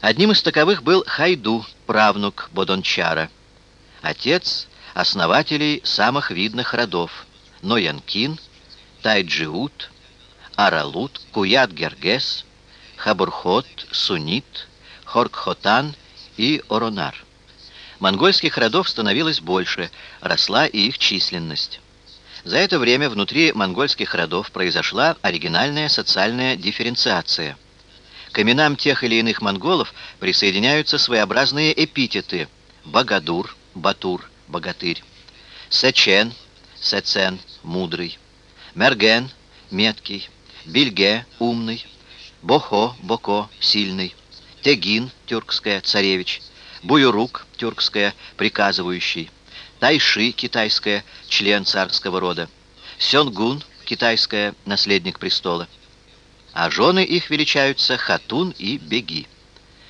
Одним из таковых был Хайду, правнук Бодончара, отец основателей самых видных родов Ноянкин, Тайджиут, Аралут, Куят-Гергес, Хабурхот, Сунит, Хоркхотан и Оронар. Монгольских родов становилось больше, росла и их численность. За это время внутри монгольских родов произошла оригинальная социальная дифференциация. К именам тех или иных монголов присоединяются своеобразные эпитеты «багадур», «батур», «богатырь», «сечен», «сецен», «мудрый», «мерген», «меткий», «бильге», «умный», «бохо», «боко», «сильный», «тегин», «тюркская», «царевич», Буюрук, тюркская, приказывающий, Тайши, китайская, член царского рода, Сёнгун, китайская, наследник престола. А жены их величаются Хатун и Беги.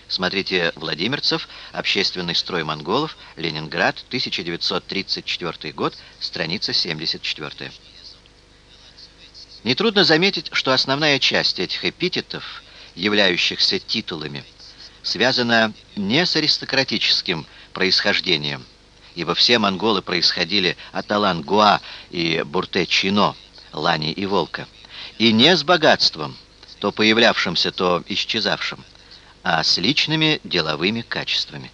Смотрите «Владимирцев. Общественный строй монголов. Ленинград. 1934 год. Страница 74». Нетрудно заметить, что основная часть этих эпитетов, являющихся титулами, связана не с аристократическим происхождением, ибо все монголы происходили от Алан-Гуа и Бурте-Чино, Лани и Волка, и не с богатством, то появлявшимся, то исчезавшим, а с личными деловыми качествами.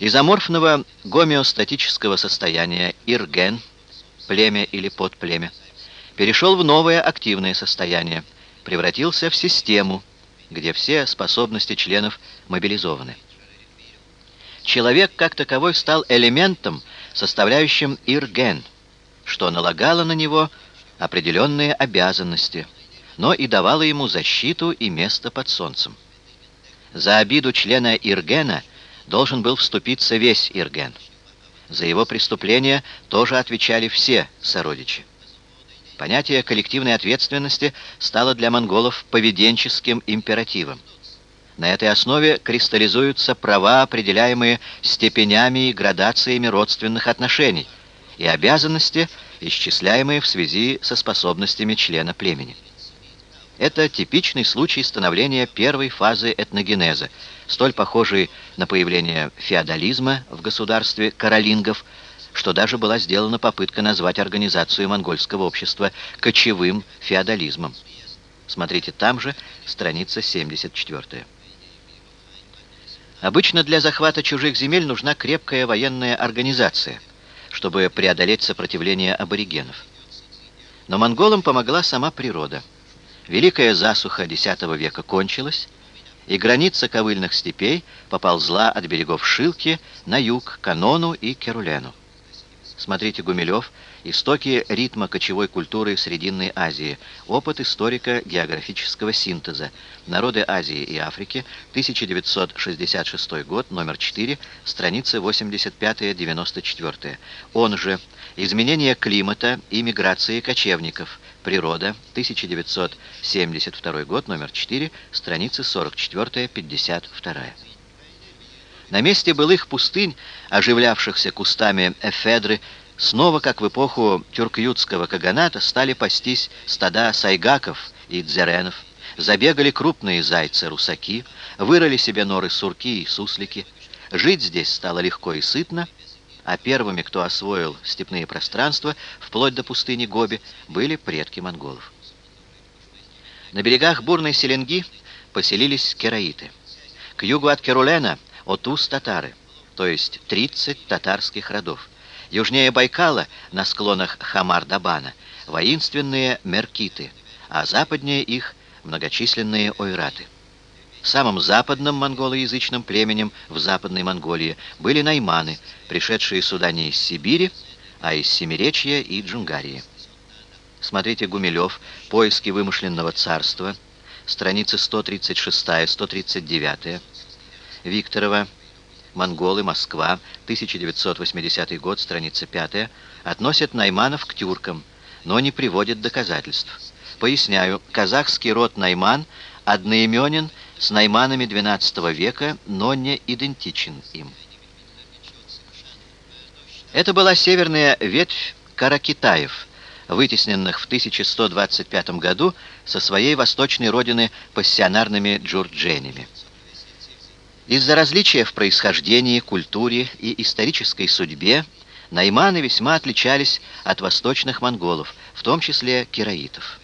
Из аморфного гомеостатического состояния Ирген, племя или подплемя, перешел в новое активное состояние, превратился в систему – где все способности членов мобилизованы. Человек как таковой стал элементом, составляющим ирген, что налагало на него определенные обязанности, но и давало ему защиту и место под солнцем. За обиду члена иргена должен был вступиться весь ирген. За его преступления тоже отвечали все сородичи. Понятие коллективной ответственности стало для монголов поведенческим императивом. На этой основе кристаллизуются права, определяемые степенями и градациями родственных отношений, и обязанности, исчисляемые в связи со способностями члена племени. Это типичный случай становления первой фазы этногенеза, столь похожий на появление феодализма в государстве каролингов – что даже была сделана попытка назвать организацию монгольского общества кочевым феодализмом. Смотрите там же, страница 74. Обычно для захвата чужих земель нужна крепкая военная организация, чтобы преодолеть сопротивление аборигенов. Но монголам помогла сама природа. Великая засуха X века кончилась, и граница ковыльных степей поползла от берегов Шилки на юг, к Анону и Керулену. Смотрите Гумилев «Истоки ритма кочевой культуры Срединной Азии. Опыт историка географического синтеза. Народы Азии и Африки. 1966 год, номер 4, страницы 85-94. Он же «Изменение климата и миграции кочевников. Природа. 1972 год, номер 4, страницы 44-52». На месте былых пустынь, оживлявшихся кустами эфедры, снова, как в эпоху тюркютского каганата, стали пастись стада сайгаков и дзеренов, забегали крупные зайцы-русаки, вырыли себе норы сурки и суслики. Жить здесь стало легко и сытно, а первыми, кто освоил степные пространства, вплоть до пустыни Гоби, были предки монголов. На берегах бурной Селенги поселились кераиты. К югу от Керулена – Отус-татары, то есть 30 татарских родов. Южнее Байкала, на склонах Хамар-Дабана, воинственные меркиты, а западнее их многочисленные ойраты. Самым западным монголоязычным племенем в Западной Монголии были найманы, пришедшие сюда не из Сибири, а из Семиречья и Джунгарии. Смотрите Гумилев «Поиски вымышленного царства», страницы 136-139, Викторова, «Монголы. Москва. 1980 год. Страница 5» относят найманов к тюркам, но не приводят доказательств. Поясняю, казахский род Найман одноименен с найманами XII века, но не идентичен им. Это была северная ветвь каракитаев, вытесненных в 1125 году со своей восточной родины пассионарными джурдженями. Из-за различия в происхождении, культуре и исторической судьбе найманы весьма отличались от восточных монголов, в том числе кираитов.